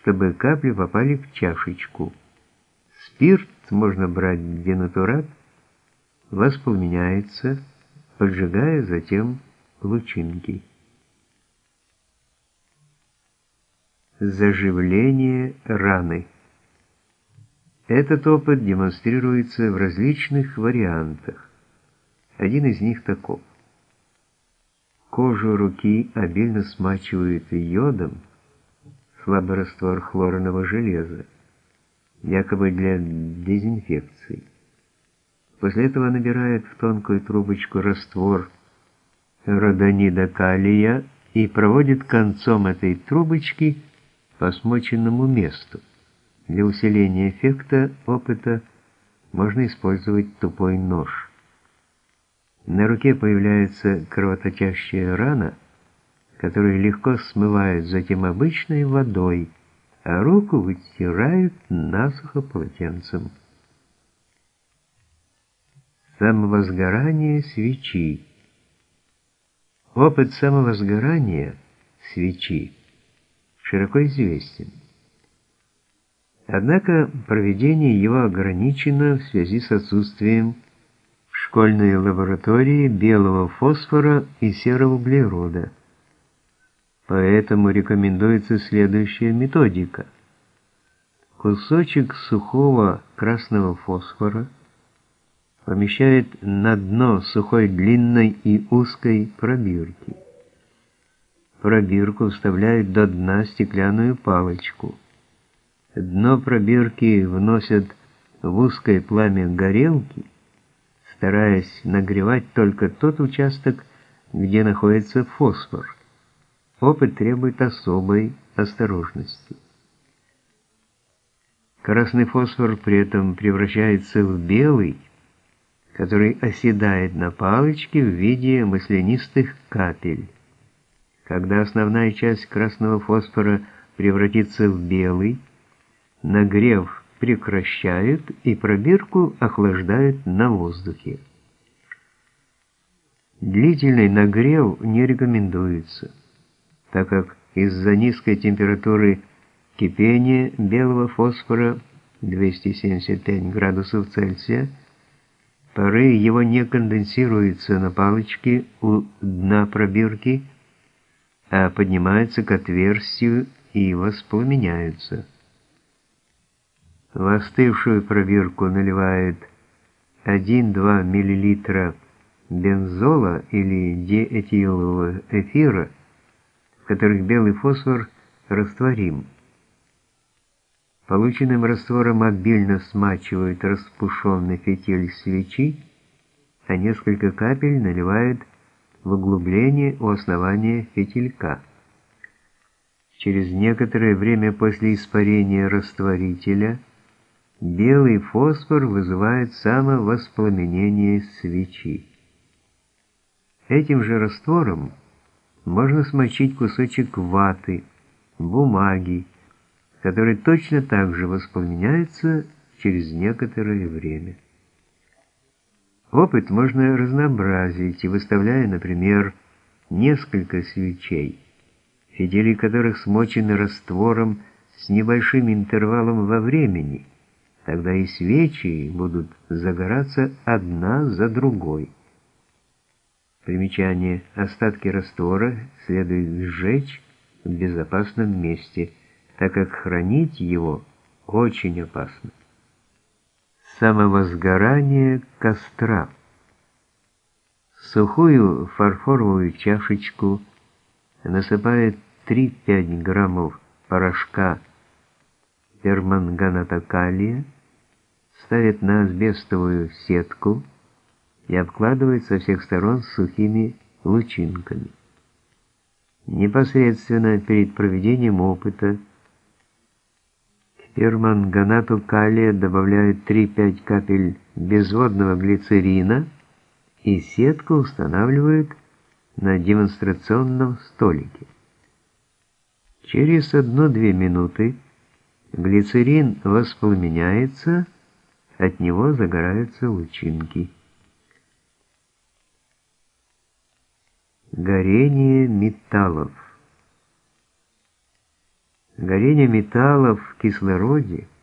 чтобы капли попали в чашечку. Спирт можно брать денатурат, воспламеняется, поджигая затем лучинки. Заживление раны. Этот опыт демонстрируется в различных вариантах. Один из них таков. Кожу руки обильно смачивают йодом, слабый раствор хлорного железа, якобы для дезинфекции. После этого набирают в тонкую трубочку раствор родонида калия и проводит концом этой трубочки по смоченному месту. Для усиления эффекта опыта можно использовать тупой нож. На руке появляется кровоточащая рана, которую легко смывают затем обычной водой, а руку вытирают насухо полотенцем. Самовозгорание свечи Опыт самовозгорания свечи широко известен. Однако проведение его ограничено в связи с отсутствием в школьной лаборатории белого фосфора и серого углерода. Поэтому рекомендуется следующая методика. Кусочек сухого красного фосфора помещают на дно сухой длинной и узкой пробирки пробирку вставляют до дна стеклянную палочку. Дно пробирки вносят в узкое пламя горелки, стараясь нагревать только тот участок, где находится фосфор. Опыт требует особой осторожности. Красный фосфор при этом превращается в белый, который оседает на палочке в виде маслянистых капель. Когда основная часть красного фосфора превратится в белый, нагрев прекращают и пробирку охлаждают на воздухе. Длительный нагрев не рекомендуется, так как из-за низкой температуры кипения белого фосфора 275 градусов Цельсия пары его не конденсируются на палочке у дна пробирки, а поднимаются к отверстию и воспламеняются. В остывшую пробирку наливают 1-2 мл бензола или диэтилового эфира, которых белый фосфор растворим. Полученным раствором обильно смачивают распушенный фитиль свечи, а несколько капель наливают в углубление у основания фитилька. Через некоторое время после испарения растворителя белый фосфор вызывает самовоспламенение свечи. Этим же раствором можно смочить кусочек ваты, бумаги, который точно так же воспламеняется через некоторое время. Опыт можно разнообразить, выставляя, например, несколько свечей, фитили которых смочены раствором с небольшим интервалом во времени, тогда и свечи будут загораться одна за другой. Примечание. Остатки раствора следует сжечь в безопасном месте, так как хранить его очень опасно самовозгорание костра. сухую фарфоровую чашечку насыпает 3-5 граммов порошка перманганата калия, ставит на асбестовую сетку и обкладывает со всех сторон сухими лучинками. Непосредственно перед проведением опыта перманганату калия добавляют 3-5 капель безводного глицерина и сетку устанавливают на демонстрационном столике. Через 1-2 минуты глицерин воспламеняется, от него загораются лучинки. Горение металлов. Горение металлов в кислороде –